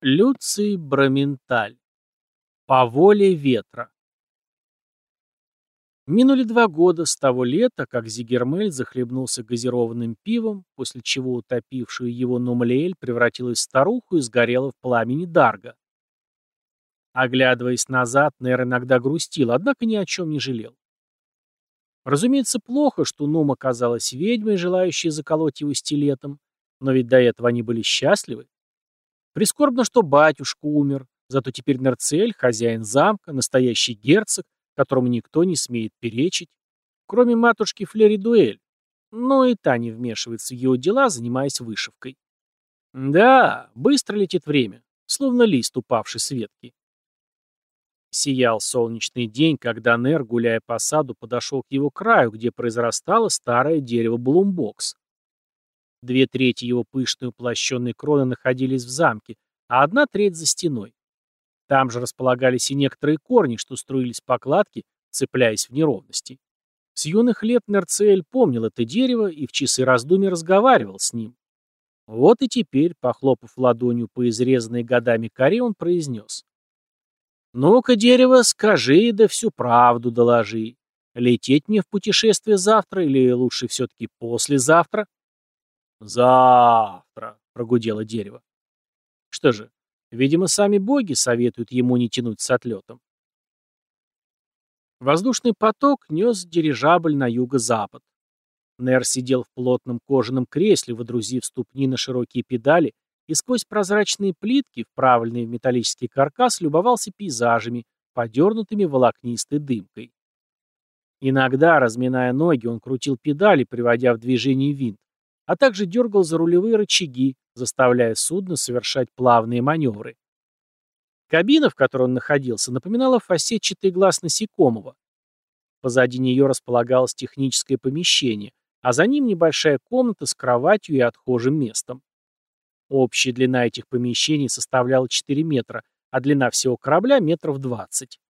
Люций Браменталь. По воле ветра. Минули два года с того лета, как Зигермель захлебнулся газированным пивом, после чего утопившую его Нумлеэль превратилась в старуху и сгорела в пламени Дарга. Оглядываясь назад, Нер иногда грустил, однако ни о чем не жалел. Разумеется, плохо, что Нум оказалась ведьмой, желающей заколоть его стилетом, но ведь до этого они были счастливы. Прискорбно, что батюшка умер, зато теперь Нерцель, хозяин замка, настоящий герцог, которому никто не смеет перечить, кроме матушки Флеридуэль, но и та не вмешивается в его дела, занимаясь вышивкой. Да, быстро летит время, словно лист, упавший с ветки. Сиял солнечный день, когда Нер, гуляя по саду, подошел к его краю, где произрастало старое дерево Блумбокс. Две трети его пышной уплощенной кроны находились в замке, а одна треть за стеной. Там же располагались и некоторые корни, что струились по кладке, цепляясь в неровности. С юных лет Нерцель помнил это дерево и в часы раздумий разговаривал с ним. Вот и теперь, похлопав ладонью по изрезанной годами коре, он произнес. «Ну-ка, дерево, скажи, да всю правду доложи. Лететь мне в путешествие завтра или лучше все-таки послезавтра?» «Завтра», — прогудело дерево. Что же, видимо, сами боги советуют ему не тянуть с отлетом. Воздушный поток нес дирижабль на юго-запад. Нер сидел в плотном кожаном кресле, водрузив ступни на широкие педали, и сквозь прозрачные плитки, вправленные в металлический каркас, любовался пейзажами, подернутыми волокнистой дымкой. Иногда, разминая ноги, он крутил педали, приводя в движение винт, а также дергал за рулевые рычаги, заставляя судно совершать плавные маневры. Кабина, в которой он находился, напоминала фасетчатый глаз насекомого. Позади нее располагалось техническое помещение, а за ним небольшая комната с кроватью и отхожим местом. Общая длина этих помещений составляла 4 метра, а длина всего корабля метров 20.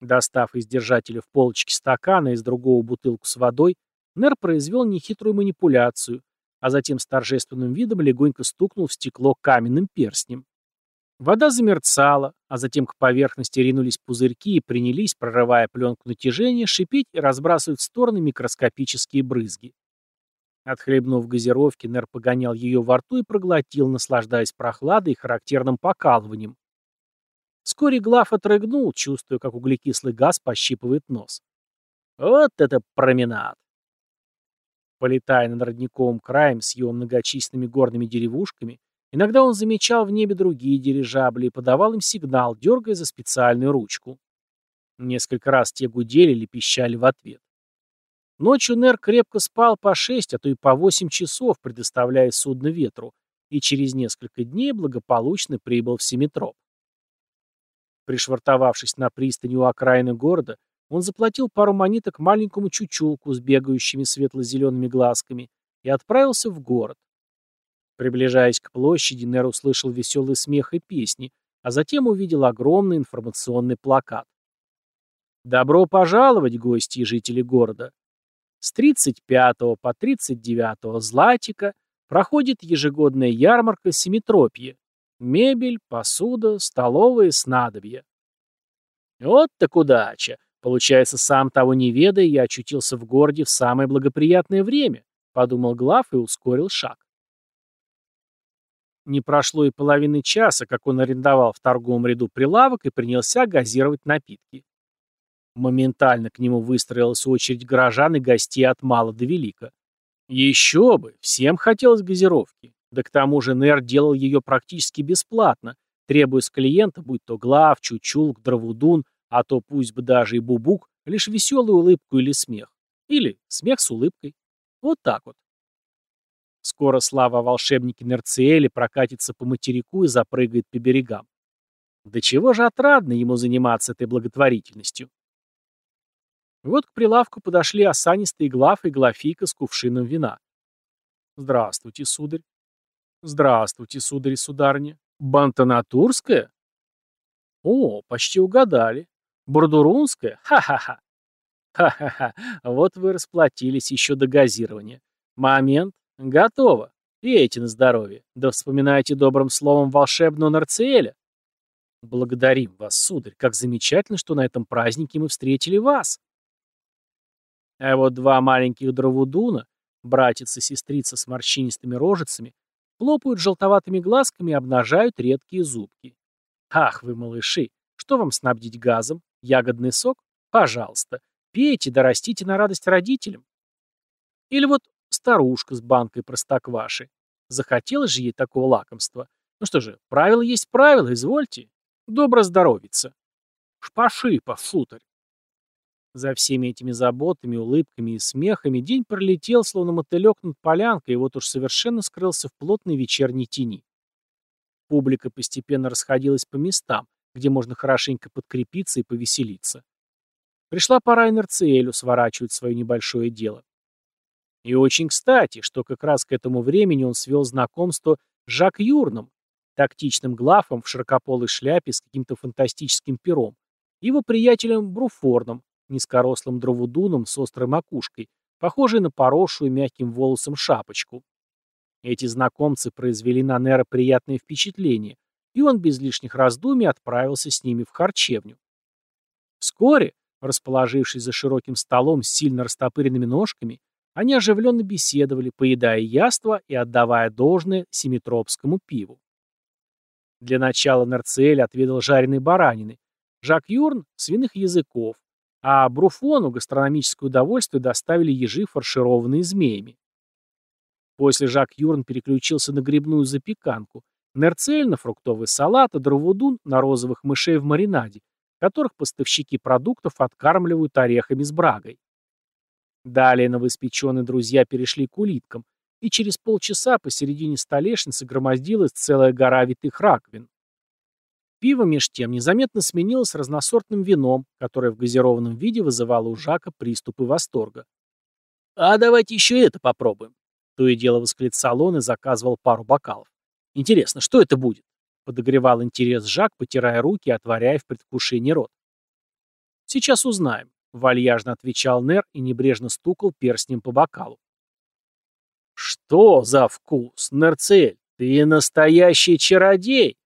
Достав из держателя в полочке стакана из другого бутылку с водой, Нер произвел нехитрую манипуляцию, а затем с торжественным видом легонько стукнул в стекло каменным перстнем. Вода замерцала, а затем к поверхности ринулись пузырьки и принялись, прорывая пленку натяжения, шипеть и разбрасывать в стороны микроскопические брызги. Отхлебнув газировки, Нер погонял ее во рту и проглотил, наслаждаясь прохладой и характерным покалыванием. Вскоре Глав отрыгнул, чувствуя, как углекислый газ пощипывает нос. Вот это променад! Полетая над родниковым краем с его многочисленными горными деревушками, иногда он замечал в небе другие дирижабли и подавал им сигнал, дергая за специальную ручку. Несколько раз те гудели или пищали в ответ. Ночью Нер крепко спал по шесть, а то и по восемь часов, предоставляя судно ветру, и через несколько дней благополучно прибыл в Семитроп. Пришвартовавшись на пристани у окраины города, он заплатил пару монеток маленькому чучулку с бегающими светло-зелеными глазками и отправился в город. Приближаясь к площади, Нер услышал веселый смех и песни, а затем увидел огромный информационный плакат. «Добро пожаловать, гости и жители города! С 35 по 39 Златика проходит ежегодная ярмарка Семитропье. Мебель, посуда, столовые, снадобья. Вот так удача! Получается, сам того не ведая, я очутился в городе в самое благоприятное время, подумал Глав и ускорил шаг. Не прошло и половины часа, как он арендовал в торговом ряду прилавок и принялся газировать напитки. Моментально к нему выстроилась очередь горожан и гостей от мала до велика. Еще бы, всем хотелось газировки. Да к тому же Нер делал ее практически бесплатно, требуя с клиента, будь то Глав, Чучулк, Дравудун, а то пусть бы даже и бубук, лишь веселую улыбку или смех. Или смех с улыбкой. Вот так вот. Скоро слава о волшебнике Нерциэле прокатится по материку и запрыгает по берегам. Да чего же отрадно ему заниматься этой благотворительностью. Вот к прилавку подошли осанистые глав и глафийка с кувшином вина. «Здравствуйте, сударь». «Здравствуйте, сударь и сударыня. Бантанатурская?» «О, почти угадали. Бурдурунская? Ха-ха-ха. Ха-ха-ха. Вот вы расплатились еще до газирования. Момент. Готово. Пейте на здоровье, да вспоминайте добрым словом волшебного Нарциэля. Благодарим вас, сударь, как замечательно, что на этом празднике мы встретили вас. А вот два маленьких дровудуна, братец и сестрица с морщинистыми рожицами, хлопают желтоватыми глазками и обнажают редкие зубки. Ах вы, малыши, что вам снабдить газом? Ягодный сок? Пожалуйста, пейте да растите на радость родителям. Или вот старушка с банкой простокваши. Захотелось же ей такого лакомства. Ну что же, правило есть правило, извольте. Добро здоровиться. Шпаши, сударь. За всеми этими заботами, улыбками и смехами день пролетел, словно мотылек над полянкой, и вот уж совершенно скрылся в плотной вечерней тени. Публика постепенно расходилась по местам, где можно хорошенько подкрепиться и повеселиться. Пришла пора и Нарциэлю сворачивать свое небольшое дело. И очень кстати, что как раз к этому времени он свел знакомство с Жак Юрном, тактичным глафом в широкополой шляпе с каким-то фантастическим пером, его приятелем Бруфорном, низкорослым дровудуном с острой макушкой, похожей на поросшую мягким волосом шапочку. Эти знакомцы произвели на Нера приятное впечатление, и он без лишних раздумий отправился с ними в харчевню. Вскоре, расположившись за широким столом с сильно растопыренными ножками, они оживленно беседовали, поедая яства и отдавая должное семитропскому пиву. Для начала Нарциэль отведал жареной баранины, Жак Юрн – свиных языков, а Бруфону гастрономическое удовольствие доставили ежи, фаршированные змеями. После Жак Юрн переключился на грибную запеканку, Нерцель на фруктовый салат, а Дровудун на розовых мышей в маринаде, которых поставщики продуктов откармливают орехами с брагой. Далее новоиспеченные друзья перешли к улиткам, и через полчаса посередине столешницы громоздилась целая гора витых раковин. Пиво меж тем незаметно сменилось разносортным вином, которое в газированном виде вызывало у Жака приступы восторга. «А давайте еще это попробуем!» То и дело восклицал он и заказывал пару бокалов. «Интересно, что это будет?» Подогревал интерес Жак, потирая руки и отворяя в предвкушении рот. «Сейчас узнаем», — вальяжно отвечал Нер и небрежно стукал перстнем по бокалу. «Что за вкус, Нерцель? Ты настоящий чародей!»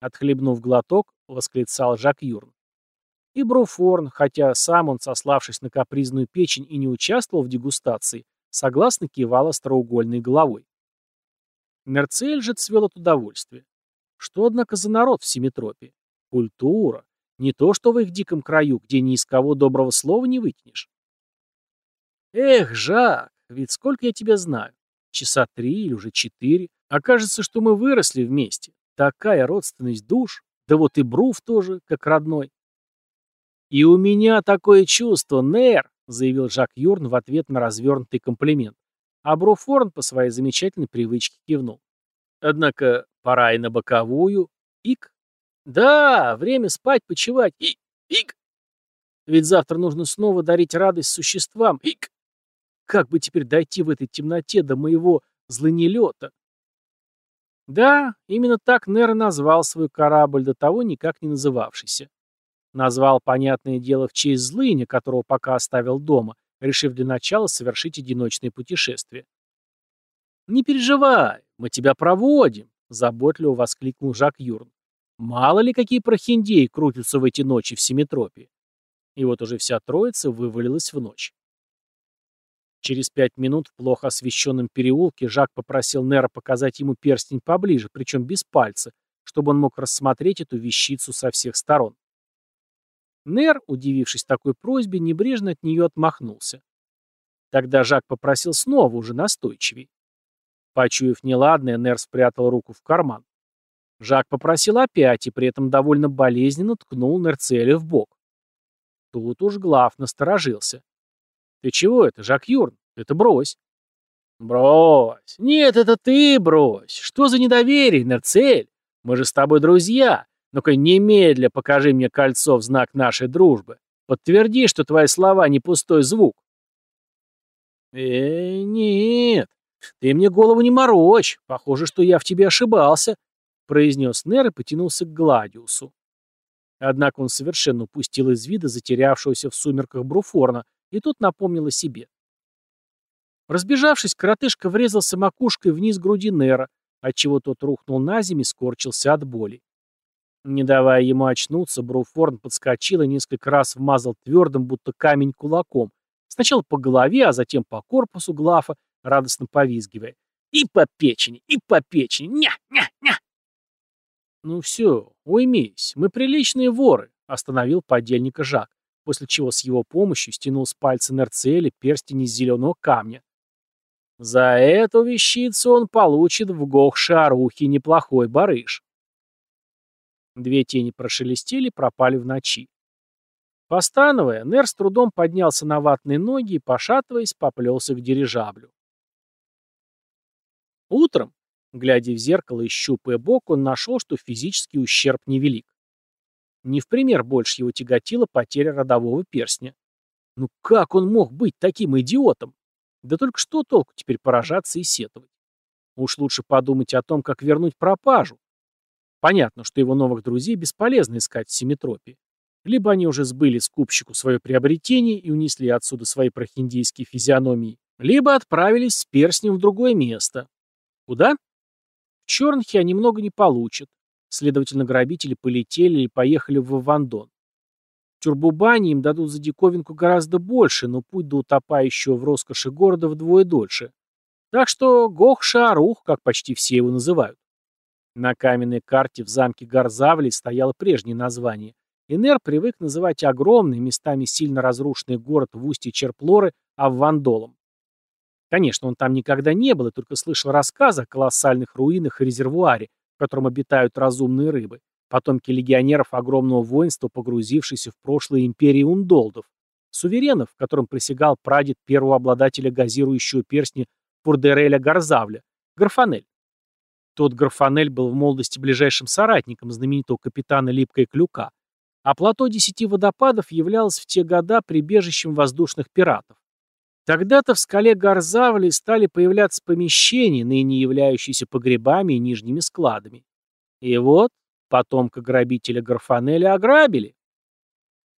Отхлебнув глоток, восклицал Жак Юрн. И Бруфорн, хотя сам он, сославшись на капризную печень и не участвовал в дегустации, согласно кивал остроугольной головой. Мерцель же цвел от удовольствия. Что, однако, за народ в Семитропе? Культура. Не то, что в их диком краю, где ни из кого доброго слова не выкинешь. Эх, Жак, ведь сколько я тебя знаю. Часа три или уже четыре. Окажется, что мы выросли вместе. Такая родственность душ, да вот и Бруф тоже, как родной. «И у меня такое чувство, Нер!» — заявил Жак Юрн в ответ на развернутый комплимент. А Бруфорн по своей замечательной привычке кивнул. Однако пора и на боковую. Ик. Да, время спать, почевать. И, ик. Ведь завтра нужно снова дарить радость существам. Ик. Как бы теперь дойти в этой темноте до моего злынелета? Да, именно так Нер назвал свой корабль, до того никак не называвшийся. Назвал, понятное дело, в честь злыня, которого пока оставил дома, решив для начала совершить одиночное путешествие. «Не переживай, мы тебя проводим», — заботливо воскликнул Жак Юрн. «Мало ли какие прохиндеи крутятся в эти ночи в Семитропе». И вот уже вся троица вывалилась в ночь. Через пять минут в плохо освещенном переулке Жак попросил Нера показать ему перстень поближе, причем без пальца, чтобы он мог рассмотреть эту вещицу со всех сторон. Нер, удивившись такой просьбе, небрежно от нее отмахнулся. Тогда Жак попросил снова, уже настойчивей. Почуяв неладное, Нер спрятал руку в карман. Жак попросил опять и при этом довольно болезненно ткнул Нерцеля в бок. Тут уж Глав насторожился. Ты чего это, Жак Юрн? Это брось. Брось. Нет, это ты брось. Что за недоверие, Нерцель? Мы же с тобой друзья. Ну-ка, немедля покажи мне кольцо в знак нашей дружбы. Подтверди, что твои слова не пустой звук. Э, нет. Ты мне голову не морочь. Похоже, что я в тебе ошибался, произнес Нер и потянулся к Гладиусу. Однако он совершенно упустил из вида затерявшегося в сумерках Бруфорна, и тут напомнил о себе. Разбежавшись, коротышка врезался макушкой вниз груди Нера, отчего тот рухнул на землю и скорчился от боли. Не давая ему очнуться, Бруфорн подскочил и несколько раз вмазал твердым, будто камень кулаком, сначала по голове, а затем по корпусу Глафа, радостно повизгивая. «И по печени, и по печени! Ня-ня-ня!» «Ну все, уймись, мы приличные воры», — остановил подельника Жак, после чего с его помощью стянул с пальца Нерцеля перстень из зеленого камня. За эту вещицу он получит в Гох-Шарухе неплохой барыш. Две тени прошелестели, пропали в ночи. Постановая, Нер с трудом поднялся на ватные ноги и, пошатываясь, поплелся к дирижаблю. Утром, глядя в зеркало и щупая бок, он нашел, что физический ущерб невелик. Не в пример больше его тяготила потеря родового перстня. Ну как он мог быть таким идиотом? Да только что толку теперь поражаться и сетовать? Уж лучше подумать о том, как вернуть пропажу. Понятно, что его новых друзей бесполезно искать в Симметропе. Либо они уже сбыли скупщику свое приобретение и унесли отсюда свои прохиндийские физиономии, либо отправились с перстнем в другое место. Куда? В Чернхе они много не получат. Следовательно, грабители полетели или поехали в Вандон. Тюрбубане им дадут за диковинку гораздо больше, но путь до утопающего в роскоши города вдвое дольше. Так что Гох-Шаарух, как почти все его называют. На каменной карте в замке Гарзавли стояло прежнее название. Энер привык называть огромный, местами сильно разрушенный город в устье Черплоры Аввандолом. Конечно, он там никогда не был и только слышал рассказы о колоссальных руинах и резервуаре, в котором обитают разумные рыбы потомки легионеров огромного воинства, погрузившиеся в прошлое империи ундолдов, суверенов, которым присягал прадед первого обладателя газирующего перстня Пурдереля Гарзавля, Гарфанель. Тот Гарфанель был в молодости ближайшим соратником знаменитого капитана Липкой Клюка, а плато Десяти Водопадов являлось в те года прибежищем воздушных пиратов. Тогда-то в скале Гарзавли стали появляться помещения, ныне являющиеся погребами и нижними складами. И вот Потомка грабителя Гарфанеля ограбили.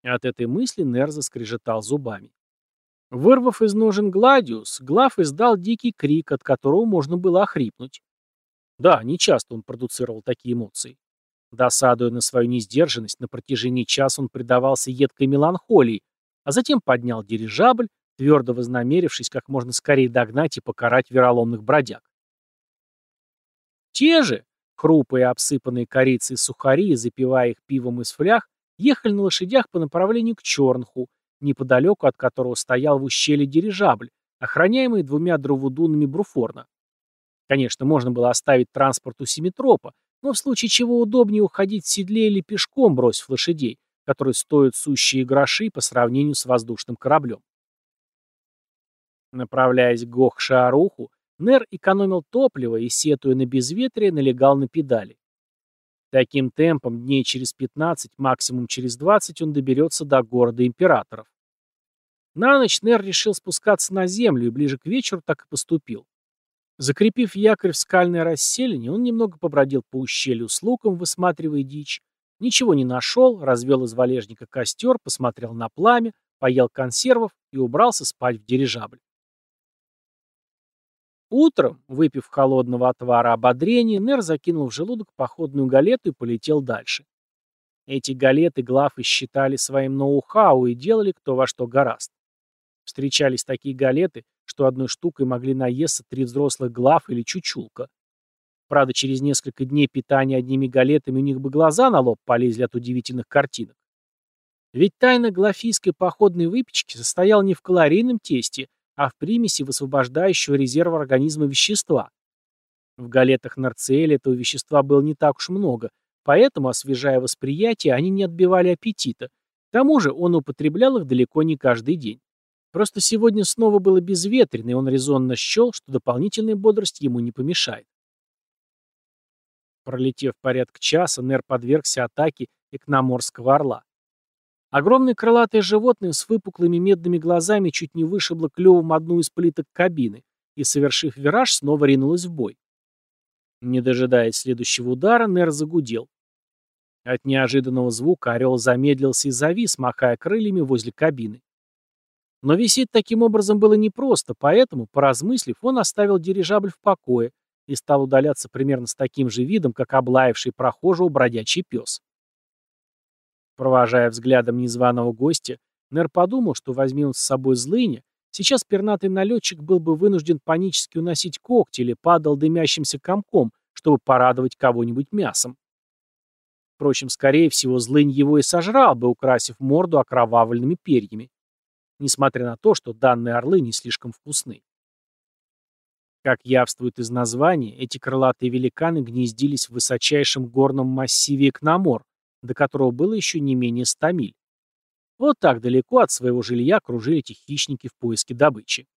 От этой мысли Нер заскрежетал зубами. Вырвав из ножен Гладиус, Глав издал дикий крик, от которого можно было охрипнуть. Да, нечасто он продуцировал такие эмоции. Досадуя на свою несдержанность, на протяжении часа он предавался едкой меланхолии, а затем поднял дирижабль, твердо вознамерившись как можно скорее догнать и покарать вероломных бродяг. Те же, Крупые, обсыпанные корицей сухари, запивая их пивом из флях, ехали на лошадях по направлению к Чернху, неподалеку от которого стоял в ущелье дирижабль, охраняемый двумя дровудунами Бруфорна. Конечно, можно было оставить транспорт у Симметропа, но в случае чего удобнее уходить в седле или пешком, бросив лошадей, которые стоят сущие гроши по сравнению с воздушным кораблем. Направляясь к Гох-Шааруху, Нер экономил топливо и, сетуя на безветрие, налегал на педали. Таким темпом дней через 15, максимум через 20 он доберется до города императоров. На ночь Нер решил спускаться на землю и ближе к вечеру так и поступил. Закрепив якорь в скальное расселение, он немного побродил по ущелью с луком, высматривая дичь, ничего не нашел, развел из валежника костер, посмотрел на пламя, поел консервов и убрался спать в дирижабль. Утром, выпив холодного отвара ободрения, Нер закинул в желудок походную галету и полетел дальше. Эти галеты главы считали своим ноу-хау и делали кто во что гораст. Встречались такие галеты, что одной штукой могли наесться три взрослых глав или чучулка. Правда, через несколько дней питания одними галетами у них бы глаза на лоб полезли от удивительных картинок. Ведь тайна глафийской походной выпечки состояла не в калорийном тесте, а в примеси высвобождающего резерва организма вещества. В галетах нарциэля этого вещества было не так уж много, поэтому, освежая восприятие, они не отбивали аппетита. К тому же он употреблял их далеко не каждый день. Просто сегодня снова было безветренно, и он резонно счел, что дополнительная бодрость ему не помешает. Пролетев порядка часа, Нер подвергся атаке экноморского орла. Огромное крылатое животное с выпуклыми медными глазами чуть не вышибло клювом одну из плиток кабины и, совершив вираж, снова ринулось в бой. Не дожидаясь следующего удара, Нер загудел. От неожиданного звука орел замедлился и завис, махая крыльями возле кабины. Но висеть таким образом было непросто, поэтому, поразмыслив, он оставил дирижабль в покое и стал удаляться примерно с таким же видом, как облаявший прохожего бродячий пес. Провожая взглядом незваного гостя, Нер подумал, что возьми он с собой злыня, сейчас пернатый налетчик был бы вынужден панически уносить когти или падал дымящимся комком, чтобы порадовать кого-нибудь мясом. Впрочем, скорее всего, злынь его и сожрал бы, украсив морду окровавленными перьями. Несмотря на то, что данные орлы не слишком вкусны. Как явствует из названия, эти крылатые великаны гнездились в высочайшем горном массиве Экномор, до которого было еще не менее ста миль. Вот так далеко от своего жилья кружили эти хищники в поиске добычи.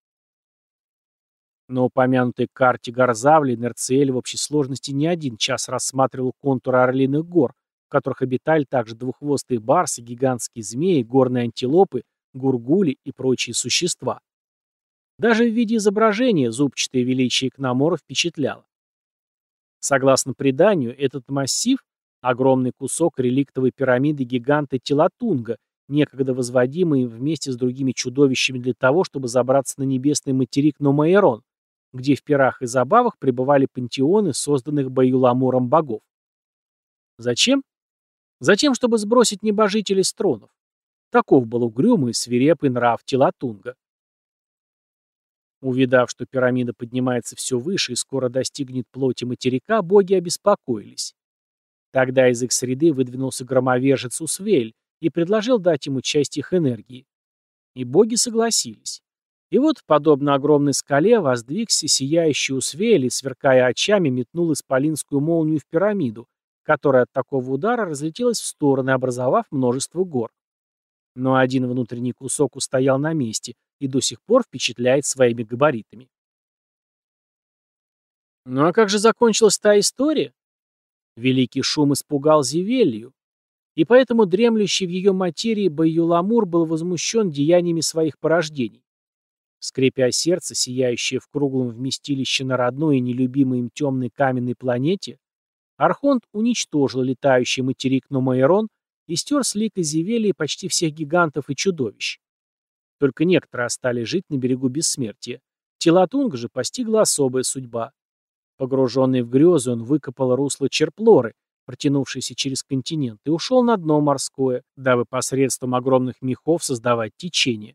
На упомянутой карте Горзавли Нерциэль в общей сложности не один час рассматривал контуры Орлиных гор, в которых обитали также двуххвостые барсы, гигантские змеи, горные антилопы, гургули и прочие существа. Даже в виде изображения зубчатое величие Кномора впечатляло. Согласно преданию, этот массив – огромный кусок реликтовой пирамиды гиганта Телатунга, некогда возводимый вместе с другими чудовищами для того, чтобы забраться на небесный материк Номаэрон, где в пирах и забавах пребывали пантеоны, созданных Баюламуром богов. Зачем? Затем, чтобы сбросить небожителей с тронов. Таков был угрюмый свирепый нрав Телатунга. Увидав, что пирамида поднимается все выше и скоро достигнет плоти материка, боги обеспокоились. Тогда из их среды выдвинулся громовержец Усвель и предложил дать ему часть их энергии. И боги согласились. И вот, подобно огромной скале, воздвигся сияющий Усвель и, сверкая очами, метнул исполинскую молнию в пирамиду, которая от такого удара разлетелась в стороны, образовав множество гор. Но один внутренний кусок устоял на месте и до сих пор впечатляет своими габаритами. Ну а как же закончилась та история? Великий шум испугал Зевелью, и поэтому дремлющий в ее материи Байюламур был возмущен деяниями своих порождений. Скрипя сердце, сияющее в круглом вместилище на родной и нелюбимой им темной каменной планете, Архонт уничтожил летающий материк Номаэрон и стер с лика Зевелии почти всех гигантов и чудовищ. Только некоторые остались жить на берегу бессмертия. Телатунга же постигла особая судьба. Погруженный в грезы, он выкопал русло Черплоры, протянувшееся через континент, и ушел на дно морское, дабы посредством огромных мехов создавать течение.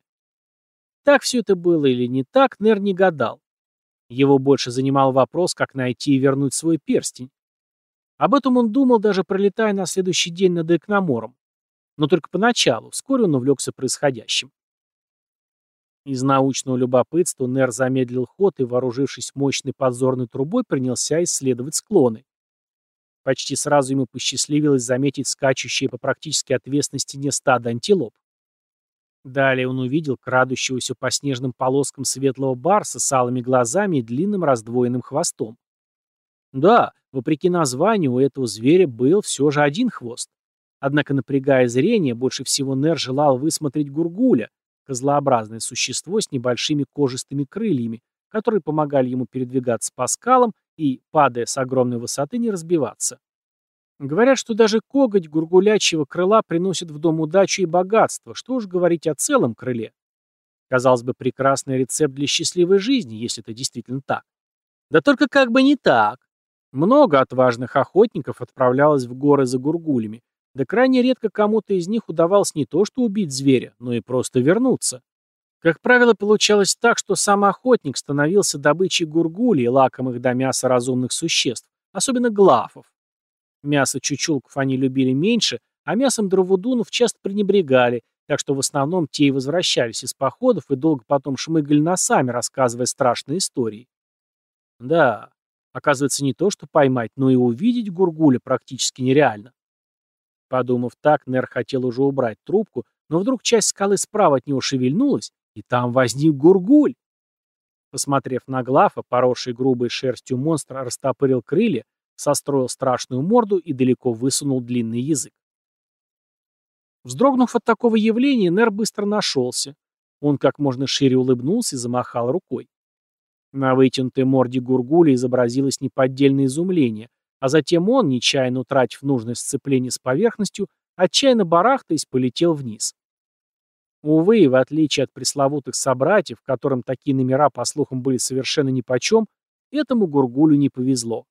Так все это было или не так, Нер не гадал. Его больше занимал вопрос, как найти и вернуть свой перстень. Об этом он думал, даже пролетая на следующий день над Экномором. Но только поначалу, вскоре он увлекся происходящим. Из научного любопытства Нер замедлил ход и, вооружившись мощной подзорной трубой, принялся исследовать склоны. Почти сразу ему посчастливилось заметить скачущие по практически отвесной стене стадо антилоп. Далее он увидел крадущегося по снежным полоскам светлого барса с алыми глазами и длинным раздвоенным хвостом. Да, вопреки названию, у этого зверя был все же один хвост. Однако, напрягая зрение, больше всего Нер желал высмотреть гургуля, козлообразное существо с небольшими кожистыми крыльями, которые помогали ему передвигаться по скалам и, падая с огромной высоты, не разбиваться. Говорят, что даже коготь гургулячьего крыла приносит в дом удачу и богатство, что уж говорить о целом крыле. Казалось бы, прекрасный рецепт для счастливой жизни, если это действительно так. Да только как бы не так. Много отважных охотников отправлялось в горы за гургулями, да крайне редко кому-то из них удавалось не то что убить зверя, но и просто вернуться. Как правило, получалось так, что сам охотник становился добычей гургулей, лакомых до мяса разумных существ, особенно глафов. Мясо чучулков они любили меньше, а мясом дровудунов часто пренебрегали, так что в основном те и возвращались из походов и долго потом шмыгали носами, рассказывая страшные истории. Да, Оказывается, не то, что поймать, но и увидеть Гургуля практически нереально. Подумав так, Нер хотел уже убрать трубку, но вдруг часть скалы справа от него шевельнулась, и там возник Гургуль. Посмотрев на Глафа, поросший грубой шерстью монстр растопырил крылья, состроил страшную морду и далеко высунул длинный язык. Вздрогнув от такого явления, Нер быстро нашелся. Он как можно шире улыбнулся и замахал рукой. На вытянутой морде Гургуля изобразилось неподдельное изумление, а затем он, нечаянно утратив нужное сцепление с поверхностью, отчаянно барахтаясь, полетел вниз. Увы, в отличие от пресловутых собратьев, которым такие номера, по слухам, были совершенно нипочем, этому Гургулю не повезло.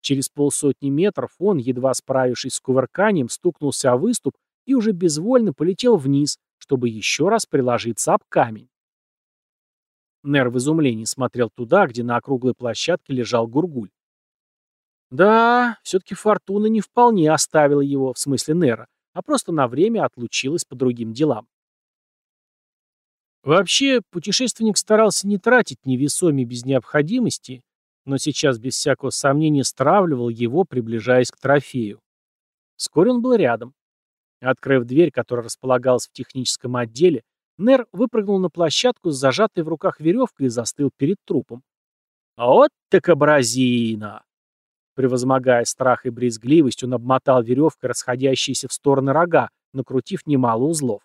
Через полсотни метров он, едва справившись с кувырканием, стукнулся о выступ и уже безвольно полетел вниз, чтобы еще раз приложиться об камень. Нер в изумлении смотрел туда, где на округлой площадке лежал Гургуль. Да, все-таки Фортуна не вполне оставила его, в смысле Нера, а просто на время отлучилась по другим делам. Вообще, путешественник старался не тратить невесомее без необходимости, но сейчас без всякого сомнения стравливал его, приближаясь к трофею. Вскоре он был рядом. Открыв дверь, которая располагалась в техническом отделе, Нер выпрыгнул на площадку с зажатой в руках веревкой и застыл перед трупом. «Вот так образина!» Превозмогая страх и брезгливость, он обмотал веревкой расходящиеся в стороны рога, накрутив немало узлов.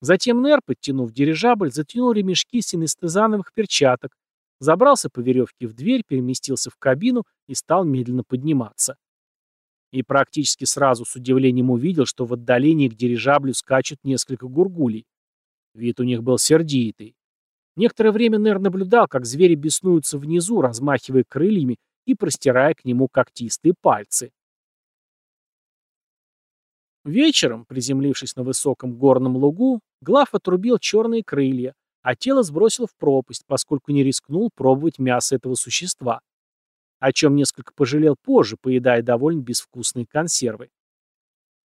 Затем Нер, подтянув дирижабль, затянул ремешки синестезановых перчаток, забрался по веревке в дверь, переместился в кабину и стал медленно подниматься. И практически сразу с удивлением увидел, что в отдалении к дирижаблю скачут несколько гургулей. Вид у них был сердитый. Некоторое время Нер наблюдал, как звери беснуются внизу, размахивая крыльями и простирая к нему когтистые пальцы. Вечером, приземлившись на высоком горном лугу, Глав отрубил черные крылья, а тело сбросил в пропасть, поскольку не рискнул пробовать мясо этого существа. О чем несколько пожалел позже, поедая довольно безвкусные консервы.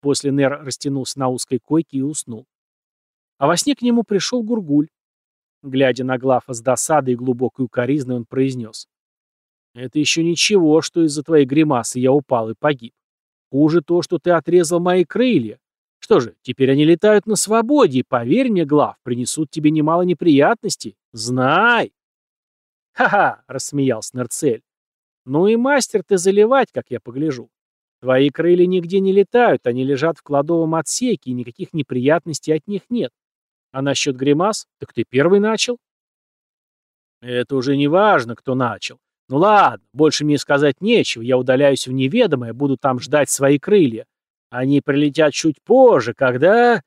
После Нер растянулся на узкой койке и уснул. А во сне к нему пришел Гургуль. Глядя на Глафа с досадой и глубокой укоризной, он произнес. «Это еще ничего, что из-за твоей гримасы я упал и погиб. Хуже то, что ты отрезал мои крылья. Что же, теперь они летают на свободе, и, поверь мне, Глав, принесут тебе немало неприятностей. Знай!» «Ха-ха!» — рассмеялся Нерцель. «Ну и мастер ты заливать, как я погляжу. Твои крылья нигде не летают, они лежат в кладовом отсеке, и никаких неприятностей от них нет. А насчет гримас, так ты первый начал?» «Это уже не важно, кто начал. Ну ладно, больше мне сказать нечего, я удаляюсь в неведомое, буду там ждать свои крылья. Они прилетят чуть позже, когда...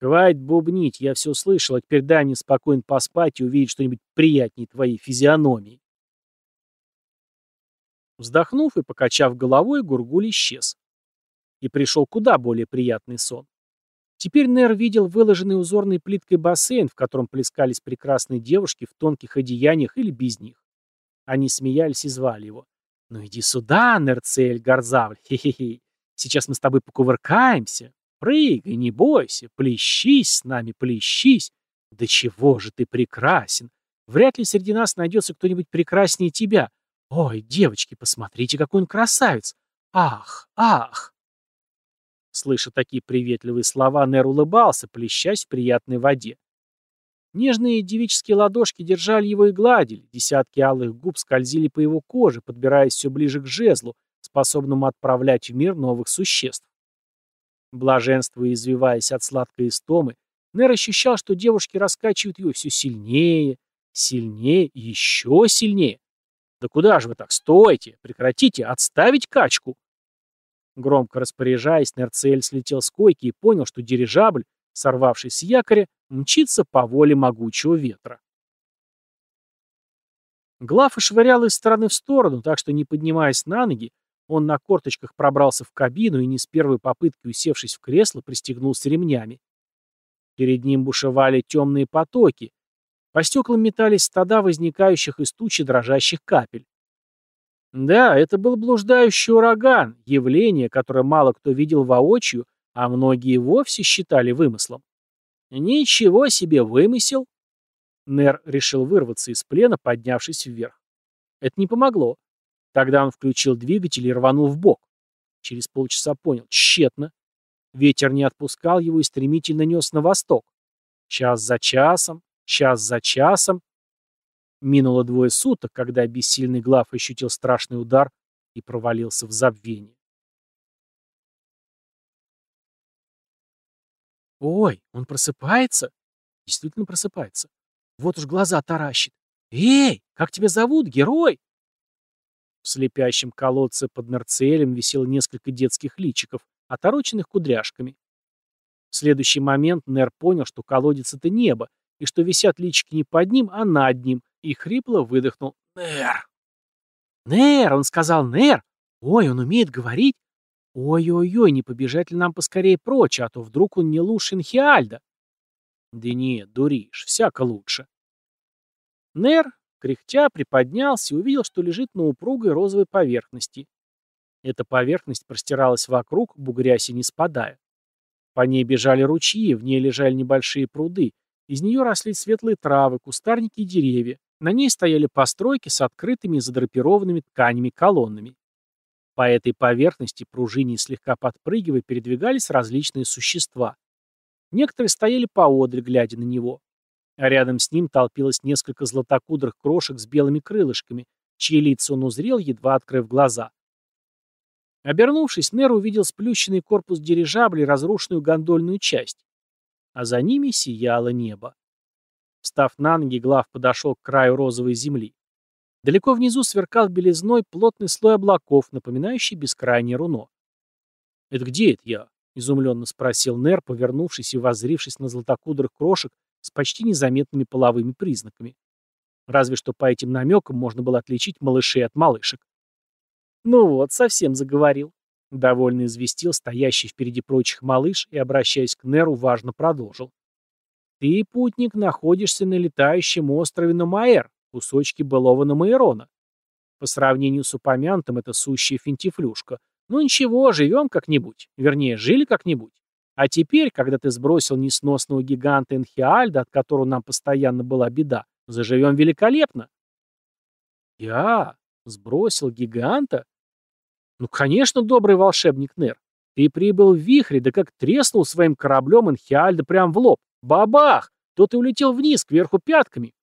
Хватит бубнить, я все слышал, а теперь дай мне спокойно поспать и увидеть что-нибудь приятнее твоей физиономии. Вздохнув и покачав головой, Гургуль исчез. И пришел куда более приятный сон. Теперь Нер видел выложенный узорной плиткой бассейн, в котором плескались прекрасные девушки в тонких одеяниях или без них. Они смеялись и звали его. «Ну иди сюда, Нерцель, Горзавль, хе-хе-хе. Сейчас мы с тобой покувыркаемся. Прыгай, не бойся, плещись с нами, плещись. Да чего же ты прекрасен. Вряд ли среди нас найдется кто-нибудь прекраснее тебя. Ой, девочки, посмотрите, какой он красавец. Ах, ах. Слыша такие приветливые слова, Нер улыбался, плещась в приятной воде. Нежные девические ладошки держали его и гладили, десятки алых губ скользили по его коже, подбираясь все ближе к жезлу, способному отправлять в мир новых существ. Блаженствуя и извиваясь от сладкой истомы, Нер ощущал, что девушки раскачивают его все сильнее, сильнее еще сильнее. «Да куда же вы так? Стойте! Прекратите! Отставить качку!» Громко распоряжаясь, Нерцель слетел с койки и понял, что дирижабль, сорвавшись с якоря, мчится по воле могучего ветра. Глафа швырял из стороны в сторону, так что, не поднимаясь на ноги, он на корточках пробрался в кабину и не с первой попытки, усевшись в кресло, пристегнулся ремнями. Перед ним бушевали темные потоки. По стеклам метались стада возникающих из тучи дрожащих капель. Да, это был блуждающий ураган, явление, которое мало кто видел воочию, а многие вовсе считали вымыслом. Ничего себе вымысел! Нер решил вырваться из плена, поднявшись вверх. Это не помогло. Тогда он включил двигатель и рванул в бок. Через полчаса понял, тщетно. Ветер не отпускал его и стремительно нес на восток. Час за часом, час за часом. Минуло двое суток, когда бессильный глав ощутил страшный удар и провалился в забвение. Ой, он просыпается? Действительно просыпается. Вот уж глаза таращит. Эй, как тебя зовут, герой? В слепящем колодце под нарцелем висело несколько детских личиков, отороченных кудряшками. В следующий момент Нер понял, что колодец — это небо, и что висят личики не под ним, а над ним, и хрипло выдохнул «Нер!». «Нер!» — он сказал «Нер!» «Ой, он умеет говорить!» «Ой-ой-ой, не побежать ли нам поскорее прочь, а то вдруг он не лучше Инхиальда?» «Да нет, дуришь, всяко лучше». Нер, кряхтя, приподнялся и увидел, что лежит на упругой розовой поверхности. Эта поверхность простиралась вокруг, бугрясь и не спадая. По ней бежали ручьи, в ней лежали небольшие пруды, из нее росли светлые травы, кустарники и деревья. На ней стояли постройки с открытыми и задрапированными тканями колоннами. По этой поверхности, пружине слегка подпрыгивая, передвигались различные существа. Некоторые стояли поодаль, глядя на него. А рядом с ним толпилось несколько златокудрых крошек с белыми крылышками, чьи лица он узрел, едва открыв глаза. Обернувшись, Нер увидел сплющенный корпус дирижабля и разрушенную гондольную часть. А за ними сияло небо. Встав на ноги, Глав подошел к краю розовой земли. Далеко внизу сверкал белизной плотный слой облаков, напоминающий бескрайнее руно. «Это где это я?» — изумленно спросил Нер, повернувшись и воззрившись на златокудрых крошек с почти незаметными половыми признаками. Разве что по этим намекам можно было отличить малышей от малышек. «Ну вот, совсем заговорил», — довольно известил стоящий впереди прочих малыш и, обращаясь к Неру, важно продолжил. «Ты, путник, находишься на летающем острове Намаэр, кусочке былого Намаэрона. По сравнению с упомянутым, это сущая финтифлюшка. Ну ничего, живем как-нибудь. Вернее, жили как-нибудь. А теперь, когда ты сбросил несносного гиганта Энхиальда, от которого нам постоянно была беда, заживем великолепно». «Я? Сбросил гиганта? Ну, конечно, добрый волшебник Нер. Ты прибыл в вихре, да как треснул своим кораблем Энхиальда прямо в лоб. Бабах! Тот и улетел вниз, кверху пятками.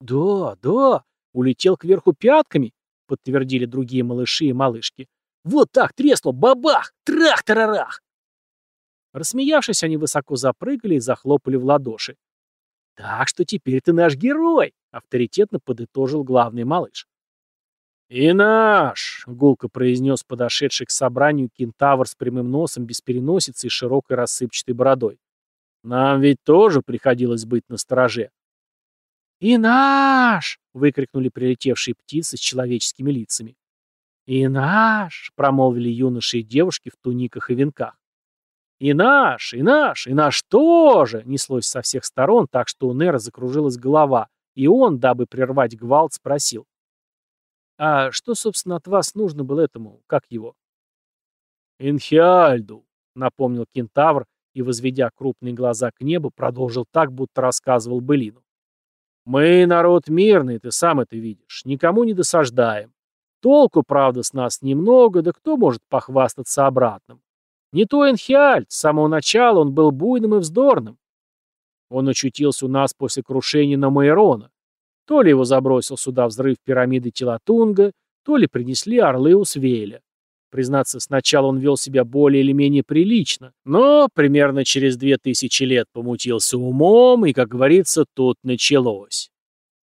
Да, да, улетел кверху пятками, подтвердили другие малыши и малышки. Вот так треснул, бабах, трах-тарарах. Рассмеявшись, они высоко запрыгали и захлопали в ладоши. «Так что теперь ты наш герой», — авторитетно подытожил главный малыш. «И наш!» — гулко произнес подошедший к собранию кентавр с прямым носом, без переносицы и широкой рассыпчатой бородой. «Нам ведь тоже приходилось быть на стороже». «И наш!» — выкрикнули прилетевшие птицы с человеческими лицами. «И наш!» — промолвили юноши и девушки в туниках и венках. «И наш! И наш! И наш тоже!» — неслось со всех сторон, так что у Нера закружилась голова, и он, дабы прервать гвалт, спросил. А что, собственно, от вас нужно было этому, как его? Инхиальду, напомнил кентавр и, возведя крупные глаза к небу, продолжил так, будто рассказывал былину. Мы народ мирный, ты сам это видишь, никому не досаждаем. Толку, правда, с нас немного, да кто может похвастаться обратным? Не то Энхиальд, с самого начала он был буйным и вздорным. Он очутился у нас после крушения на Майрона, то ли его забросил сюда взрыв пирамиды Тилатунга, то ли принесли орлы у Свеля. Признаться, сначала он вел себя более или менее прилично, но примерно через две тысячи лет помутился умом, и, как говорится, тут началось.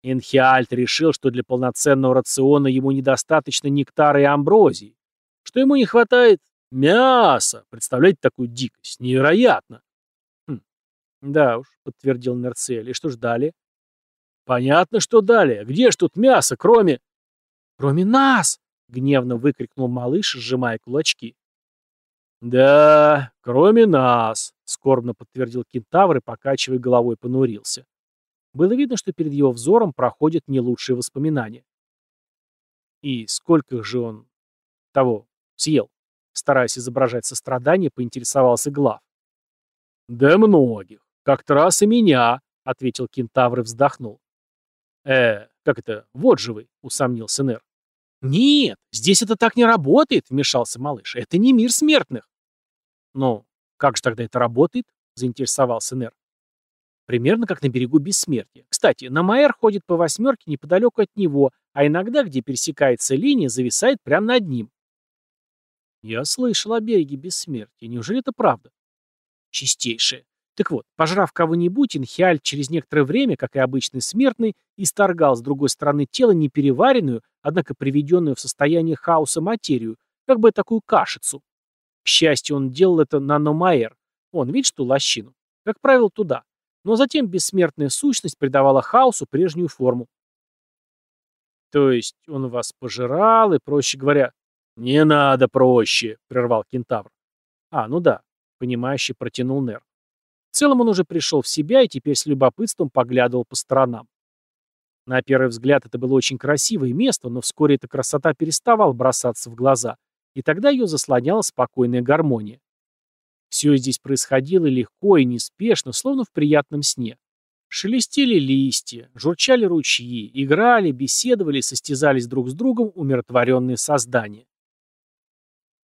Энхиальт решил, что для полноценного рациона ему недостаточно нектара и амброзии, что ему не хватает мяса. Представляете такую дикость? Невероятно. Хм. Да уж, подтвердил Нерцель. И что ж далее? Понятно, что далее. Где ж тут мясо, кроме... Кроме нас! Гневно выкрикнул малыш, сжимая кулачки. Да, кроме нас, скорбно подтвердил кентавр и, покачивая головой, понурился. Было видно, что перед его взором проходят не лучшие воспоминания. И сколько же он того съел? Стараясь изображать сострадание, поинтересовался Глав. «Да многих. Как-то раз и меня», — ответил кентавр и вздохнул. «Э, как это, вот же вы», — усомнился Нер. «Нет, здесь это так не работает», — вмешался малыш. «Это не мир смертных». «Ну, как же тогда это работает?» — заинтересовался Нер. «Примерно как на берегу бессмертия. Кстати, на Майер ходит по восьмерке неподалеку от него, а иногда, где пересекается линия, зависает прямо над ним». «Я слышал о береге бессмертия. Неужели это правда?» «Чистейшее. Так вот, пожрав кого-нибудь, Инхиаль через некоторое время, как и обычный смертный, исторгал с другой стороны тела непереваренную, однако приведенную в состояние хаоса материю, как бы такую кашицу. К счастью, он делал это на Номаэр. Он, видишь ту лощину? Как правило, туда. Но затем бессмертная сущность придавала хаосу прежнюю форму. То есть он вас пожирал и, проще говоря... «Не надо проще», — прервал кентавр. «А, ну да», — понимающе протянул Нер. Целом он уже пришел в себя и теперь с любопытством поглядывал по сторонам. На первый взгляд это было очень красивое место, но вскоре эта красота переставала бросаться в глаза, и тогда ее заслоняла спокойная гармония. Все здесь происходило легко и неспешно, словно в приятном сне. Шелестели листья, журчали ручьи, играли, беседовали, состязались друг с другом умиротворенные создания.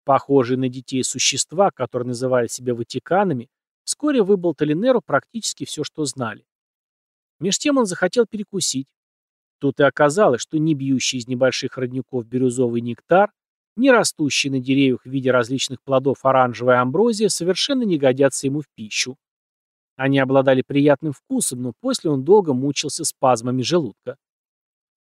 Похожие на детей существа, которые называли себя Ватиканами, вскоре выболтали Неру практически все, что знали. Меж тем он захотел перекусить. Тут и оказалось, что не бьющий из небольших родников бирюзовый нектар, не растущие на деревьях в виде различных плодов оранжевая амброзия совершенно не годятся ему в пищу. Они обладали приятным вкусом, но после он долго мучился спазмами желудка.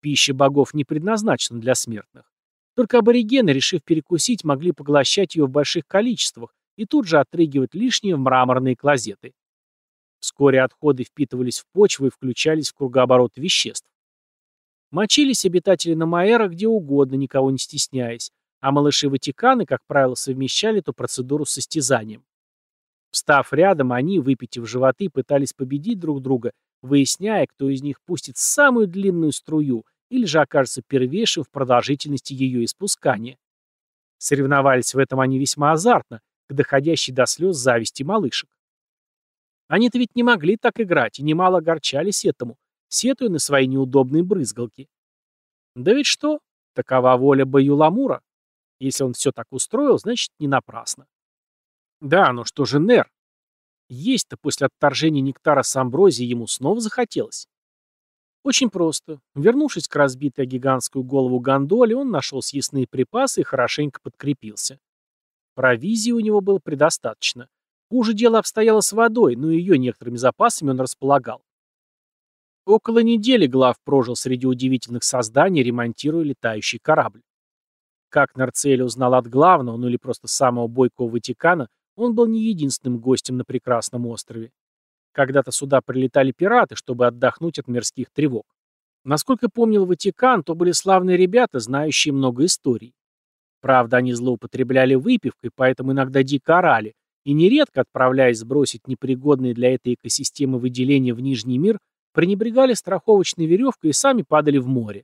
Пища богов не предназначена для смертных. Только аборигены, решив перекусить, могли поглощать ее в больших количествах и тут же отрыгивать лишнее в мраморные клозеты. Вскоре отходы впитывались в почву и включались в кругооборот веществ. Мочились обитатели Намаэра где угодно, никого не стесняясь, а малыши Ватиканы, как правило, совмещали эту процедуру с состязанием. Встав рядом, они, выпитив животы, пытались победить друг друга, выясняя, кто из них пустит самую длинную струю или же окажется первейшим в продолжительности ее испускания. Соревновались в этом они весьма азартно, к доходящей до слез зависти малышек. Они-то ведь не могли так играть и немало огорчались этому, сетуя на свои неудобные брызгалки. Да ведь что, такова воля Баюламура. Если он все так устроил, значит, не напрасно. Да, но что же Нер? Есть-то после отторжения нектара с амброзией ему снова захотелось. Очень просто. Вернувшись к разбитой гигантскую голову гондоли, он нашел съестные припасы и хорошенько подкрепился. Провизии у него было предостаточно. Хуже дело обстояло с водой, но ее некоторыми запасами он располагал. Около недели Глав прожил среди удивительных созданий, ремонтируя летающий корабль. Как Нарцель узнал от главного, ну или просто самого бойкого Ватикана, он был не единственным гостем на прекрасном острове. Когда-то сюда прилетали пираты, чтобы отдохнуть от мирских тревог. Насколько помнил Ватикан, то были славные ребята, знающие много историй. Правда, они злоупотребляли выпивкой, поэтому иногда дико орали, и нередко, отправляясь сбросить непригодные для этой экосистемы выделения в Нижний мир, пренебрегали страховочной веревкой и сами падали в море.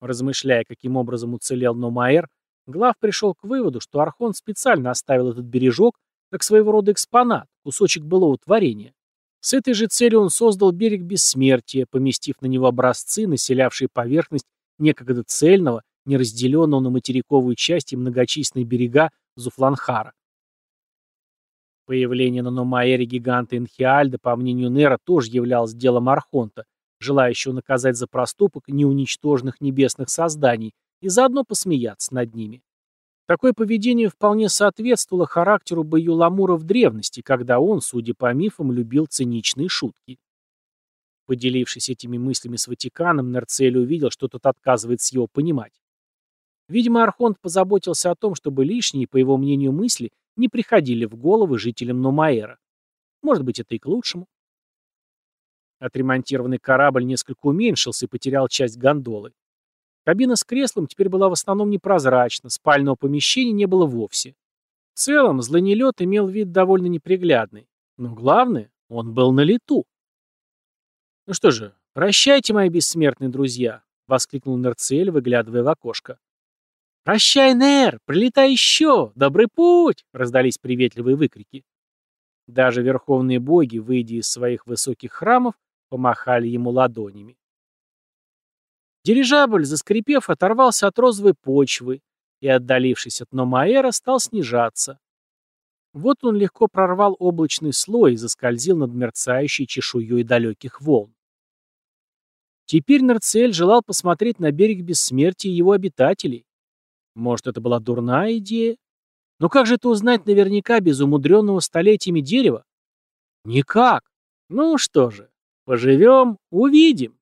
Размышляя, каким образом уцелел Номаэр, Глав пришел к выводу, что Архон специально оставил этот бережок как своего рода экспонат, кусочек былого творения. С этой же целью он создал берег бессмертия, поместив на него образцы, населявшие поверхность некогда цельного, неразделенного на материковую часть и многочисленные берега Зуфланхара. Появление на Номаэре гиганта Энхиальда, по мнению Нера, тоже являлось делом Архонта, желающего наказать за проступок неуничтоженных небесных созданий и заодно посмеяться над ними. Такое поведение вполне соответствовало характеру Баюламура в древности, когда он, судя по мифам, любил циничные шутки. Поделившись этими мыслями с Ватиканом, Нерцель увидел, что тот отказывается его понимать. Видимо, Архонт позаботился о том, чтобы лишние, по его мнению, мысли не приходили в головы жителям Номаэра. Может быть, это и к лучшему. Отремонтированный корабль несколько уменьшился и потерял часть гондолы. Кабина с креслом теперь была в основном непрозрачна, спального помещения не было вовсе. В целом, злонелет имел вид довольно неприглядный. Но главное, он был на лету. «Ну что же, прощайте, мои бессмертные друзья», — воскликнул Нерцель, выглядывая в окошко. «Прощай, Нер! Прилетай еще! Добрый путь!» — раздались приветливые выкрики. Даже верховные боги, выйдя из своих высоких храмов, помахали ему ладонями. Дирижабль, заскрипев, оторвался от розовой почвы и, отдалившись от Номаэра, стал снижаться. Вот он легко прорвал облачный слой и заскользил над мерцающей чешуей далеких волн. Теперь Нарцель желал посмотреть на берег бессмертия его обитателей. Может, это была дурная идея? Но как же это узнать наверняка без умудренного столетиями дерева? Никак. Ну что же, Поживем, увидим.